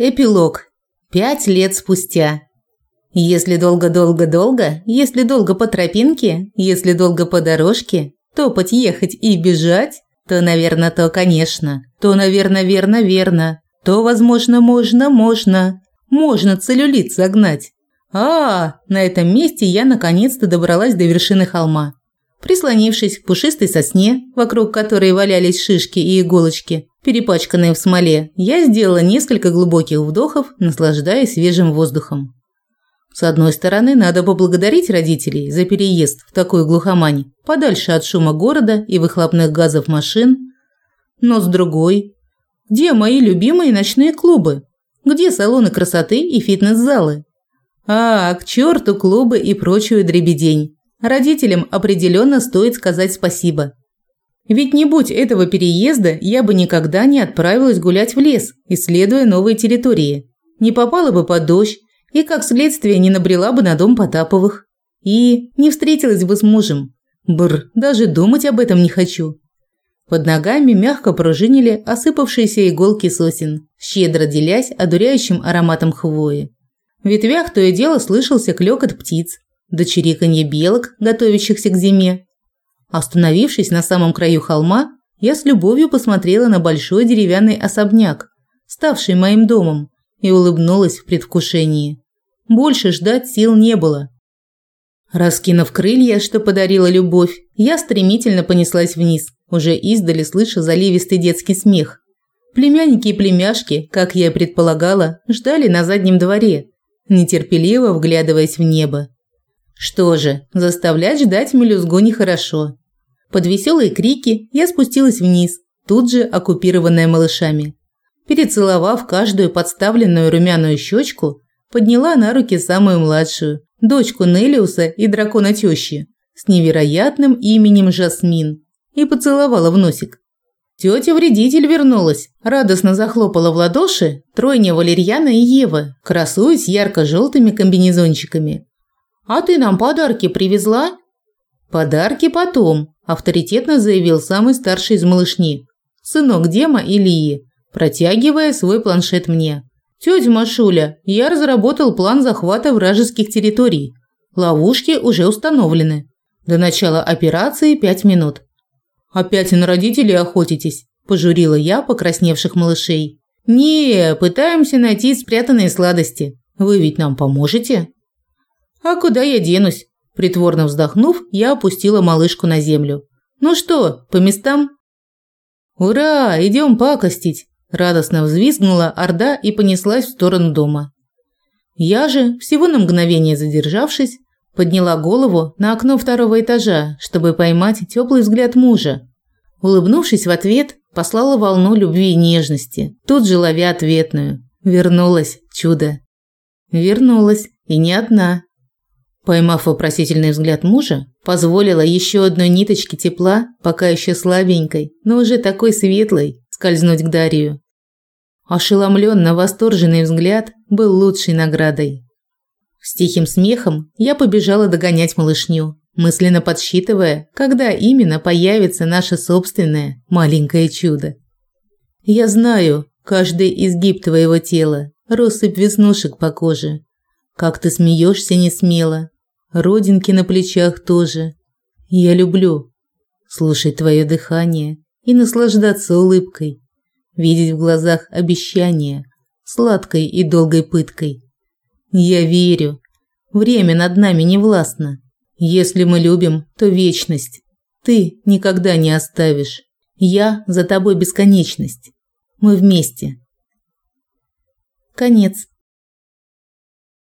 Эпилог. Пять лет спустя. Если долго-долго-долго, если долго по тропинке, если долго по дорожке, топать, ехать и бежать, то, наверное, то, конечно, то, наверное, верно, верно, то, возможно, можно, можно, можно целлюлит загнать. А, на этом месте я наконец-то добралась до вершины холма. Прислонившись к пушистой сосне, вокруг которой валялись шишки и иголочки, перепачканные в смоле, я сделала несколько глубоких вдохов, наслаждаясь свежим воздухом. С одной стороны, надо поблагодарить родителей за переезд в такую глухомань, подальше от шума города и выхлопных газов машин. Но с другой, где мои любимые ночные клубы? Где салоны красоты и фитнес-залы? А, к черту клубы и прочую дребедень. Родителям определенно стоит сказать спасибо. Ведь не будь этого переезда, я бы никогда не отправилась гулять в лес, исследуя новые территории. Не попала бы под дождь и, как следствие, не набрела бы на дом Потаповых. И не встретилась бы с мужем. Бр, даже думать об этом не хочу. Под ногами мягко пружинили осыпавшиеся иголки сосен, щедро делясь одуряющим ароматом хвои. В ветвях то и дело слышался клёкот птиц, до чириканье белок, готовящихся к зиме. Остановившись на самом краю холма, я с любовью посмотрела на большой деревянный особняк, ставший моим домом, и улыбнулась в предвкушении. Больше ждать сил не было. Раскинув крылья, что подарила любовь, я стремительно понеслась вниз, уже издали слыша заливистый детский смех. Племянники и племяшки, как я и предполагала, ждали на заднем дворе, нетерпеливо вглядываясь в небо. Что же, заставлять ждать мелюзгу нехорошо. Под веселые крики я спустилась вниз, тут же оккупированная малышами. Перецеловав каждую подставленную румяную щечку, подняла на руки самую младшую, дочку Нелиуса и дракона тещи, с невероятным именем Жасмин, и поцеловала в носик. Тетя-вредитель вернулась, радостно захлопала в ладоши тройня Валерьяна и Ева, красуясь ярко-желтыми комбинезончиками. «А ты нам подарки привезла?» «Подарки потом», – авторитетно заявил самый старший из малышни, сынок Дема и Лии, протягивая свой планшет мне. «Тетя Машуля, я разработал план захвата вражеских территорий. Ловушки уже установлены. До начала операции пять минут». «Опять на родителей охотитесь?» – пожурила я покрасневших малышей. «Не, пытаемся найти спрятанные сладости. Вы ведь нам поможете?» А куда я денусь? Притворно вздохнув, я опустила малышку на землю. Ну что, по местам? Ура, идем пакостить, радостно взвизгнула орда и понеслась в сторону дома. Я же, всего на мгновение задержавшись, подняла голову на окно второго этажа, чтобы поймать теплый взгляд мужа. Улыбнувшись в ответ, послала волну любви и нежности, тут же ловя ответную. Вернулась, чудо. Вернулась, и не одна. Поймав вопросительный взгляд мужа, позволила еще одной ниточке тепла, пока еще слабенькой, но уже такой светлой, скользнуть к Дарию. Ошеломленно восторженный взгляд был лучшей наградой. С тихим смехом я побежала догонять малышню, мысленно подсчитывая, когда именно появится наше собственное маленькое чудо. Я знаю каждый изгиб твоего тела, россыпь веснушек по коже, как ты смеешься несмело, родинки на плечах тоже. Я люблю слушать твое дыхание и наслаждаться улыбкой, видеть в глазах обещание, сладкой и долгой пыткой. Я верю, время над нами не властно. Если мы любим, то вечность. Ты никогда не оставишь. Я за тобой бесконечность. Мы вместе. Конец.